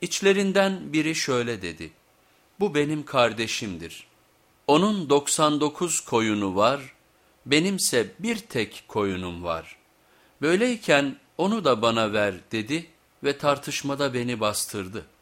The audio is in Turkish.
İçlerinden biri şöyle dedi, bu benim kardeşimdir. Onun 99 koyunu var, benimse bir tek koyunum var. Böyleyken onu da bana ver dedi ve tartışmada beni bastırdı.''